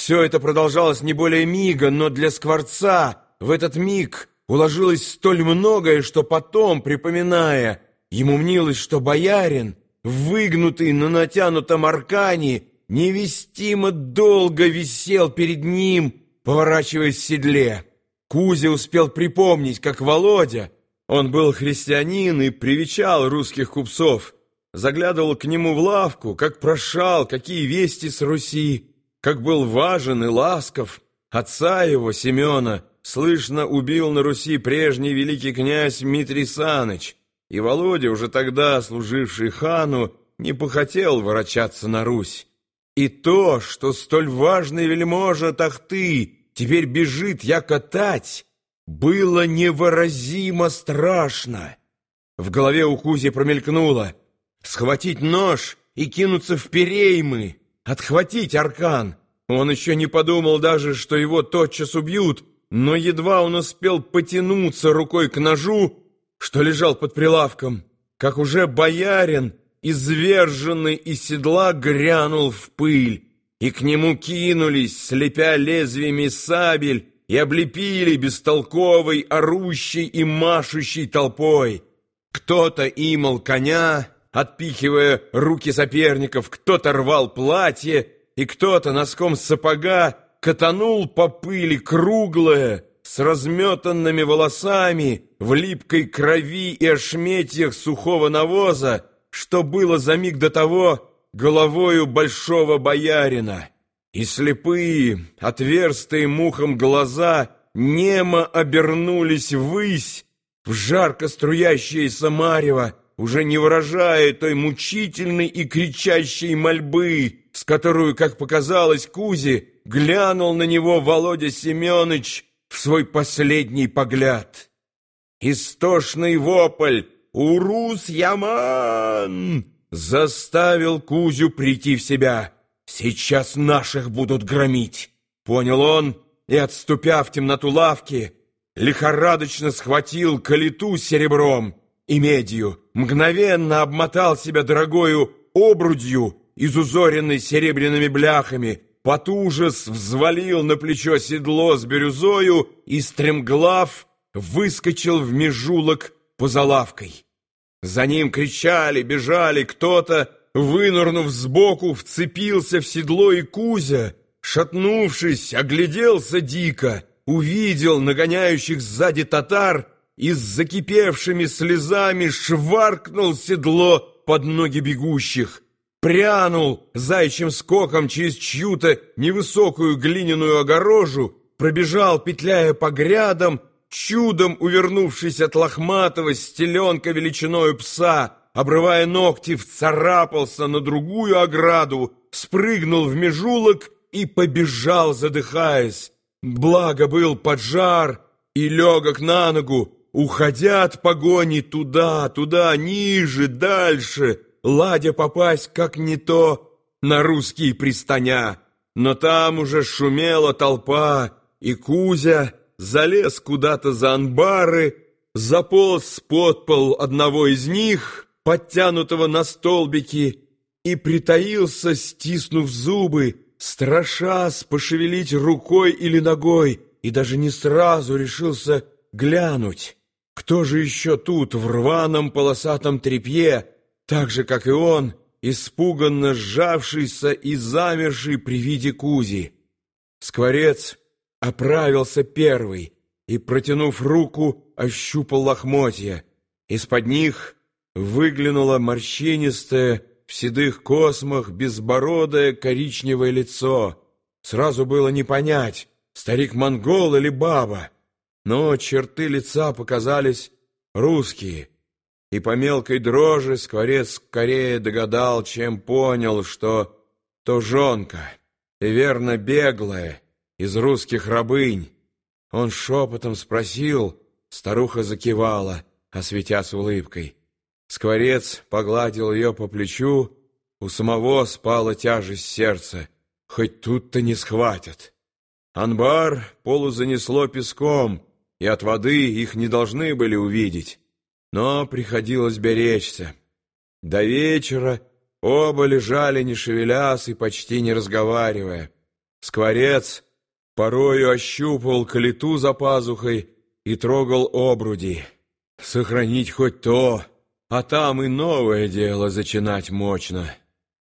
Все это продолжалось не более мига, но для Скворца в этот миг уложилось столь многое, что потом, припоминая, ему мнилось, что боярин, выгнутый на натянутом аркане, невестимо долго висел перед ним, поворачиваясь в седле. Кузя успел припомнить, как Володя, он был христианин и привечал русских купцов, заглядывал к нему в лавку, как прошал, какие вести с Руси, как был важен и ласков. Отца его, Семена, слышно, убил на Руси прежний великий князь Митрий Саныч, и Володя, уже тогда служивший хану, не похотел ворочаться на Русь. И то, что столь важный вельможа Тахты теперь бежит я катать, было невыразимо страшно. В голове у Кузи промелькнуло схватить нож и кинуться в переймы, отхватить аркан. Он еще не подумал даже, что его тотчас убьют, но едва он успел потянуться рукой к ножу, что лежал под прилавком, как уже боярин, изверженный из седла, грянул в пыль, и к нему кинулись, слепя лезвиями сабель, и облепили бестолковой, орущей и машущей толпой. Кто-то имел коня, отпихивая руки соперников, кто-то рвал платье, и кто-то носком сапога катанул по пыли круглое, с разметанными волосами, в липкой крови и ошметьях сухого навоза, что было за миг до того головою большого боярина. И слепые, отверстые мухом глаза, немо обернулись ввысь, в жарко струящееся марево, уже не выражая той мучительной и кричащей мольбы, с которую, как показалось Кузе, глянул на него Володя Семенович в свой последний погляд. Истошный вопль «Урус Яман!» заставил Кузю прийти в себя. «Сейчас наших будут громить!» Понял он и, отступя в темноту лавки, лихорадочно схватил калиту серебром и медью, мгновенно обмотал себя дорогою обрудью, изузоренной серебряными бляхами, потужес взвалил на плечо седло с бирюзою и, стремглав, выскочил в межулок поза лавкой. За ним кричали, бежали, кто-то, вынырнув сбоку, вцепился в седло и Кузя, шатнувшись, огляделся дико, увидел нагоняющих сзади татар и с закипевшими слезами шваркнул седло под ноги бегущих, прянул зайчим скоком через чью-то невысокую глиняную огорожу, пробежал, петляя по грядам, чудом увернувшись от лохматого стеленка величиною пса, обрывая ногти, вцарапался на другую ограду, спрыгнул в межулок и побежал, задыхаясь. Благо был поджар и легок на ногу, уходя от погони туда, туда, ниже, дальше, ладя попасть, как не то, на русские пристаня. Но там уже шумела толпа, и Кузя залез куда-то за анбары, заполз под пол одного из них, подтянутого на столбики, и притаился, стиснув зубы, страшась пошевелить рукой или ногой, и даже не сразу решился глянуть. Кто же еще тут, в рваном полосатом тряпье, так же, как и он, испуганно сжавшийся и замерший при виде Кузи? Скворец оправился первый и, протянув руку, ощупал лохмотья. Из-под них выглянуло морщинистое, в седых космах, безбородое коричневое лицо. Сразу было не понять, старик-монгол или баба но черты лица показались русские, и по мелкой дрожи скворец скорее догадал, чем понял, что то жонка, и верно беглая, из русских рабынь. Он шепотом спросил, старуха закивала, осветясь улыбкой. Скворец погладил ее по плечу, у самого спала тяжесть сердца, хоть тут-то не схватят. Анбар полузанесло песком, и от воды их не должны были увидеть, но приходилось беречься. До вечера оба лежали, не шевелясь и почти не разговаривая. Скворец порою ощупывал калиту за пазухой и трогал обруди. Сохранить хоть то, а там и новое дело зачинать мощно.